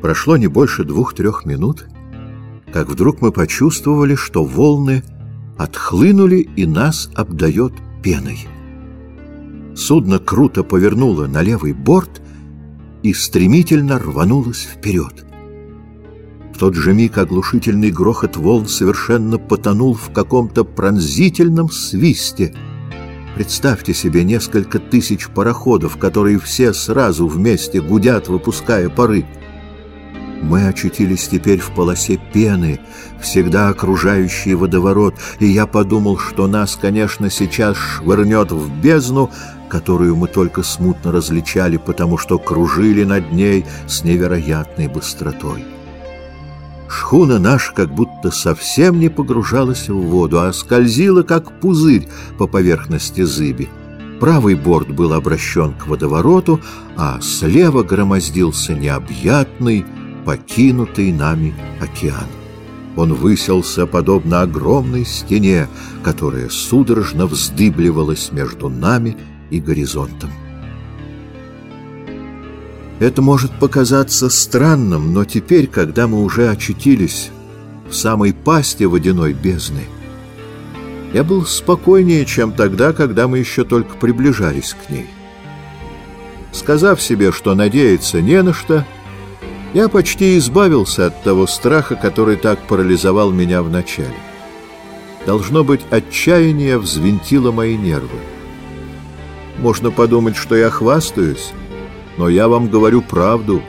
Прошло не больше двух-трех минут, как вдруг мы почувствовали, что волны отхлынули и нас обдает пеной. Судно круто повернуло на левый борт и стремительно рванулось вперед. В тот же миг оглушительный грохот волн совершенно потонул в каком-то пронзительном свисте. Представьте себе несколько тысяч пароходов, которые все сразу вместе гудят, выпуская пары. Мы очутились теперь в полосе пены, всегда окружающей водоворот, и я подумал, что нас, конечно, сейчас швырнет в бездну, которую мы только смутно различали, потому что кружили над ней с невероятной быстротой. Шхуна наша как будто совсем не погружалась в воду, а скользила, как пузырь по поверхности зыби. Правый борт был обращен к водовороту, а слева громоздился необъятный, покинутый нами океан. Он выселся подобно огромной стене, которая судорожно вздыбливалась между нами и горизонтом. Это может показаться странным, но теперь, когда мы уже очутились в самой пасти водяной бездны, я был спокойнее, чем тогда, когда мы еще только приближались к ней. Сказав себе, что надеяться не на что, я почти избавился от того страха, который так парализовал меня вначале. Должно быть, отчаяние взвинтило мои нервы. Можно подумать, что я хвастаюсь, но я вам говорю правду.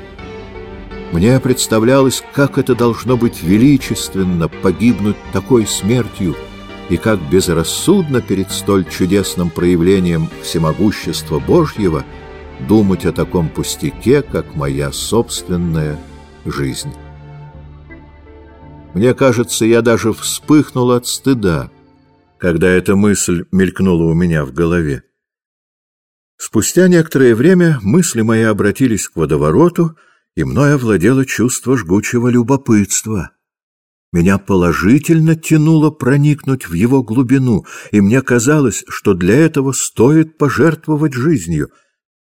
Мне представлялось, как это должно быть величественно погибнуть такой смертью, и как безрассудно перед столь чудесным проявлением всемогущества Божьего думать о таком пустяке, как моя собственная жизнь. Мне кажется, я даже вспыхнул от стыда, когда эта мысль мелькнула у меня в голове. Спустя некоторое время мысли мои обратились к водовороту, и мной овладело чувство жгучего любопытства. Меня положительно тянуло проникнуть в его глубину, и мне казалось, что для этого стоит пожертвовать жизнью.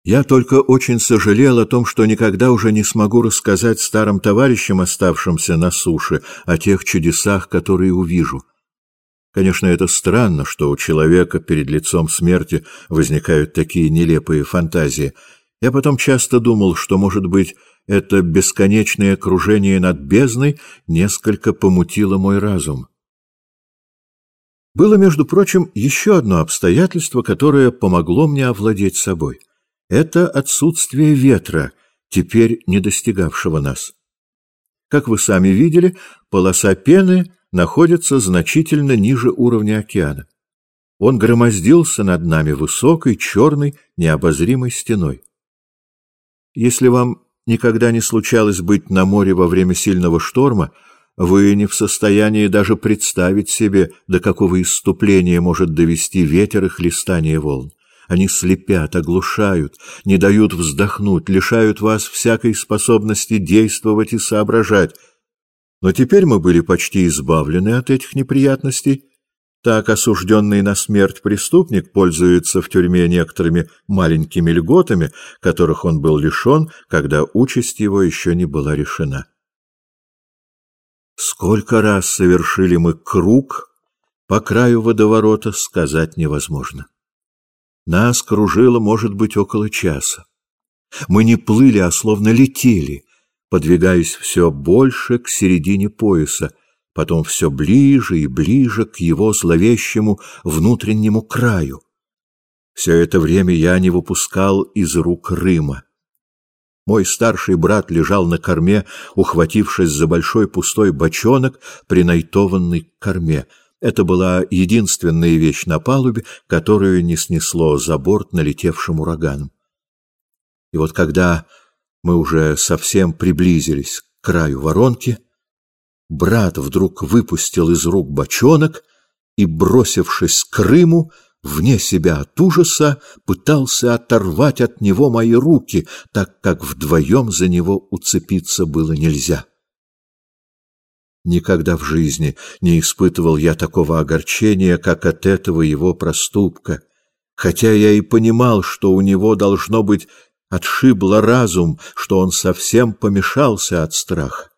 Я только очень сожалел о том, что никогда уже не смогу рассказать старым товарищам, оставшимся на суше, о тех чудесах, которые увижу. Конечно, это странно, что у человека перед лицом смерти возникают такие нелепые фантазии. Я потом часто думал, что, может быть, это бесконечное кружение над бездной несколько помутило мой разум. Было, между прочим, еще одно обстоятельство, которое помогло мне овладеть собой. Это отсутствие ветра, теперь не достигавшего нас. Как вы сами видели, полоса пены находится значительно ниже уровня океана. Он громоздился над нами высокой, черной, необозримой стеной. Если вам никогда не случалось быть на море во время сильного шторма, вы не в состоянии даже представить себе, до какого исступления может довести ветер и хлестание волн. Они слепят, оглушают, не дают вздохнуть, лишают вас всякой способности действовать и соображать, но теперь мы были почти избавлены от этих неприятностей. Так осужденный на смерть преступник пользуется в тюрьме некоторыми маленькими льготами, которых он был лишен, когда участь его еще не была решена. Сколько раз совершили мы круг по краю водоворота, сказать невозможно. Нас кружило, может быть, около часа. Мы не плыли, а словно летели — подвигаясь все больше к середине пояса, потом все ближе и ближе к его зловещему внутреннему краю. Все это время я не выпускал из рук Рыма. Мой старший брат лежал на корме, ухватившись за большой пустой бочонок, принайтованный к корме. Это была единственная вещь на палубе, которую не снесло за борт налетевшим ураганом. И вот когда мы уже совсем приблизились к краю воронки. Брат вдруг выпустил из рук бочонок и, бросившись к Крыму, вне себя от ужаса, пытался оторвать от него мои руки, так как вдвоем за него уцепиться было нельзя. Никогда в жизни не испытывал я такого огорчения, как от этого его проступка, хотя я и понимал, что у него должно быть отшибло разум, что он совсем помешался от страха.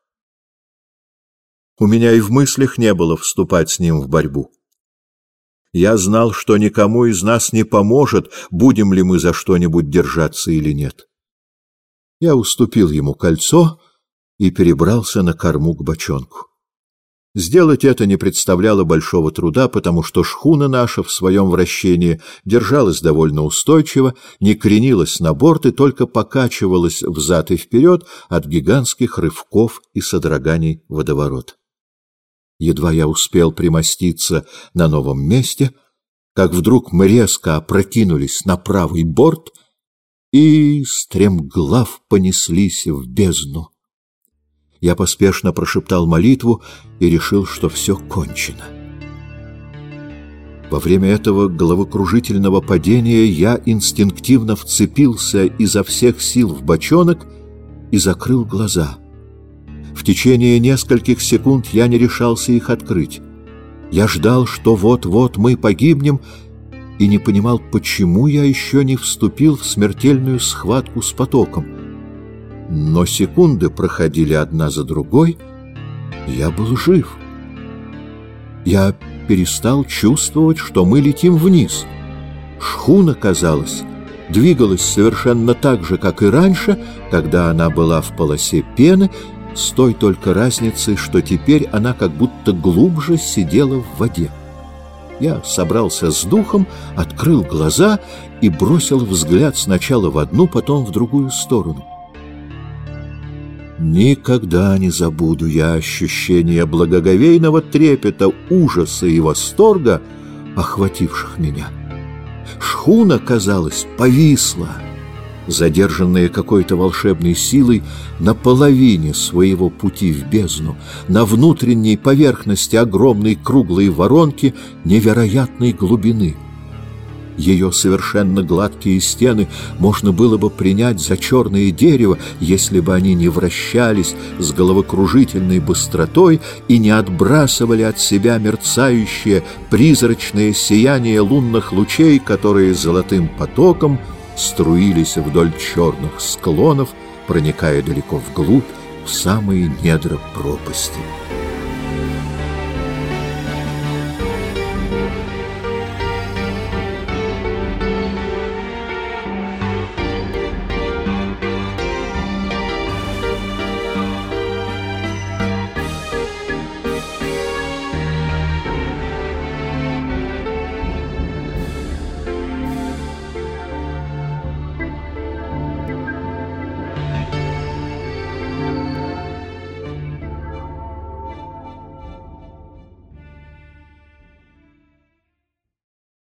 У меня и в мыслях не было вступать с ним в борьбу. Я знал, что никому из нас не поможет, будем ли мы за что-нибудь держаться или нет. Я уступил ему кольцо и перебрался на корму к бочонку. Сделать это не представляло большого труда, потому что шхуна наша в своем вращении держалась довольно устойчиво, не кренилась на борт и только покачивалась взад и вперед от гигантских рывков и содроганий водоворот. Едва я успел примоститься на новом месте, как вдруг мы резко опрокинулись на правый борт и стремглав понеслись в бездну. Я поспешно прошептал молитву и решил, что все кончено. Во время этого головокружительного падения я инстинктивно вцепился изо всех сил в бочонок и закрыл глаза. В течение нескольких секунд я не решался их открыть. Я ждал, что вот-вот мы погибнем, и не понимал, почему я еще не вступил в смертельную схватку с потоком — но секунды проходили одна за другой, я был жив. Я перестал чувствовать, что мы летим вниз. Шхуна, казалось, двигалась совершенно так же, как и раньше, когда она была в полосе пены, с той только разницей, что теперь она как будто глубже сидела в воде. Я собрался с духом, открыл глаза и бросил взгляд сначала в одну, потом в другую сторону. Никогда не забуду я ощущение благоговейного трепета, ужаса и восторга, охвативших меня. Шхуна, казалось, повисла, задержанная какой-то волшебной силой на половине своего пути в бездну, на внутренней поверхности огромной круглой воронки невероятной глубины — ее совершенно гладкие стены можно было бы принять за черное дерево, если бы они не вращались с головокружительной быстротой и не отбрасывали от себя мерцающее призрачное сияние лунных лучей, которые золотым потоком струились вдоль черных склонов, проникая далеко вглубь, в самые недра пропасти.